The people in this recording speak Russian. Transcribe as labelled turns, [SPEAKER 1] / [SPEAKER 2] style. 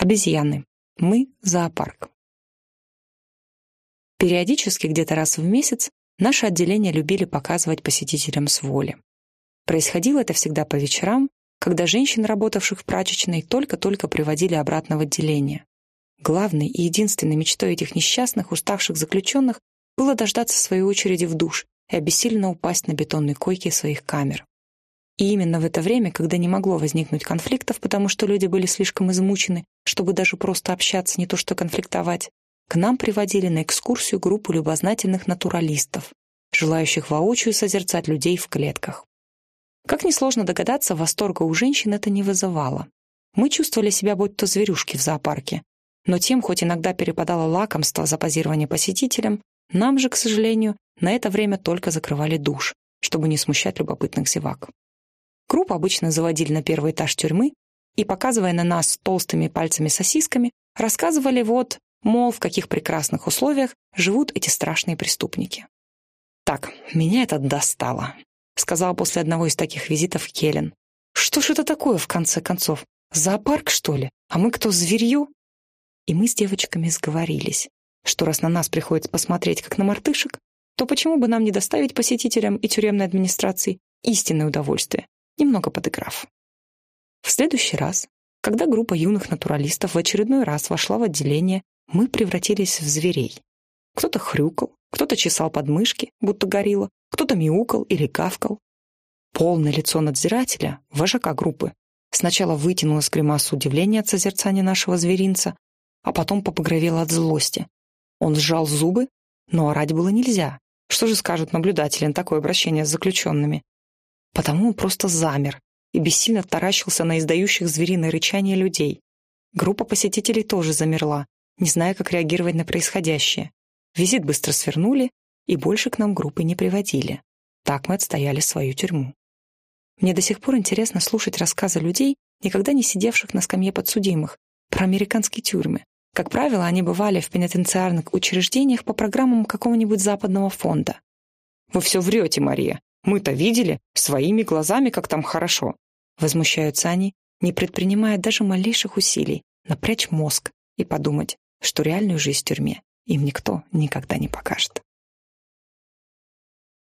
[SPEAKER 1] Обезьяны. Мы – зоопарк. Периодически, где-то раз в месяц, наше отделение любили показывать посетителям с воли. Происходило это всегда по вечерам, когда женщин, работавших в прачечной, только-только приводили обратно в отделение. Главной и единственной мечтой этих несчастных, уставших заключенных было дождаться своей очереди в душ и обессиленно упасть на бетонной койке своих камер. И именно в это время, когда не могло возникнуть конфликтов, потому что люди были слишком измучены, чтобы даже просто общаться, не то что конфликтовать, к нам приводили на экскурсию группу любознательных натуралистов, желающих воочию созерцать людей в клетках. Как несложно догадаться, восторга у женщин это не вызывало. Мы чувствовали себя будто зверюшки в зоопарке. Но тем, хоть иногда перепадало лакомство за позирование посетителям, нам же, к сожалению, на это время только закрывали душ, чтобы не смущать любопытных зевак. Группу обычно заводили на первый этаж тюрьмы и, показывая на нас толстыми пальцами-сосисками, рассказывали вот, мол, в каких прекрасных условиях живут эти страшные преступники. Так, меня это достало сказал после одного из таких визитов Келлен. «Что ж это такое, в конце концов? Зоопарк, что ли? А мы кто, зверье?» И мы с девочками сговорились, что раз на нас приходится посмотреть, как на мартышек, то почему бы нам не доставить посетителям и тюремной администрации истинное удовольствие, немного подыграв. В следующий раз, когда группа юных натуралистов в очередной раз вошла в отделение, мы превратились в зверей. Кто-то хрюкал, кто-то чесал подмышки, будто горилла, кто-то мяукал или кавкал. Полное лицо надзирателя, вожака группы, сначала вытянуло с гримасу удивления от созерцания нашего зверинца, а потом побагровело от злости. Он сжал зубы, но орать было нельзя. Что же скажут наблюдатели на такое обращение с заключенными? Потому он просто замер и бессильно таращился на издающих звериное рычание людей. Группа посетителей тоже замерла, не зная, как реагировать на происходящее. Визит быстро свернули, и больше к нам группы не приводили. Так мы отстояли свою тюрьму. Мне до сих пор интересно слушать рассказы людей, никогда не сидевших на скамье подсудимых, про американские тюрьмы. Как правило, они бывали в пенитенциарных учреждениях по программам какого-нибудь западного фонда. «Вы все врете, Мария. Мы-то видели своими глазами, как там хорошо». Возмущаются они, не предпринимая даже малейших усилий напрячь мозг и подумать, что реальную жизнь в тюрьме им никто никогда не покажет.